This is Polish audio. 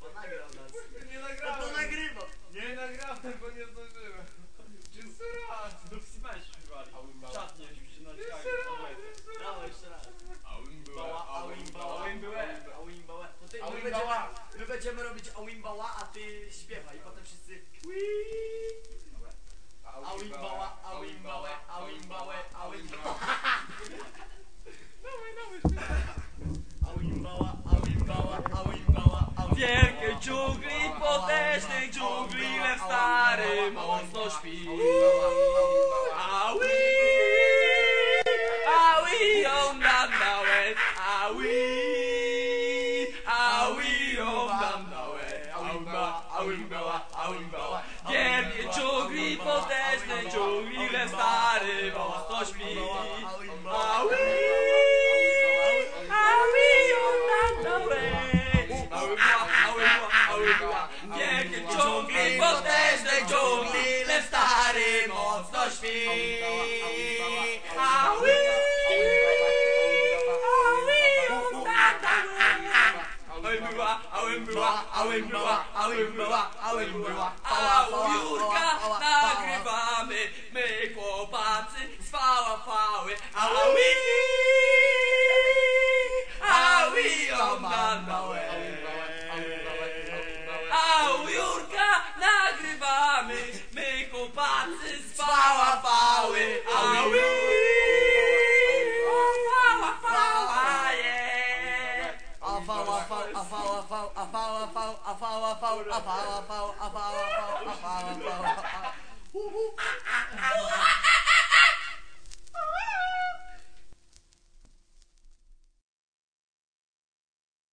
Ponagrał nas. Nie nagrałem. Nie nagrałem, nie zdążyłem. Jeszcze na Jeszcze raz. Raz. Auimbała, auimbała. Auimbała. To ty, my my będziemy robić auimbała, a ty śpiewaj. I potem wszyscy... Auimbała, auimbałe, auimbałe, auimbałe. Dawaj, dawaj, śpiewaj. Potężnej dżungli, lew stary mocno śpi. Awi, awi, on dam na łeb, awi, awi, on dam na łeb, aumba, aumbała, aumbała. Wielkiej dżungli, potężnej dżungli, lew stary mocno śpi. Awi, awi, on dam na łeb, aumbała, aumbała, aumbała. Stary mocno śpi. Awi, awi, on dam na łeb. Ałem była, ałem była, ałem była, ałem była, ałem była. Au, Jurka, nagrywamy, my chłopacy z fałafały. Aui, power, power, are we? Ooh, ooh.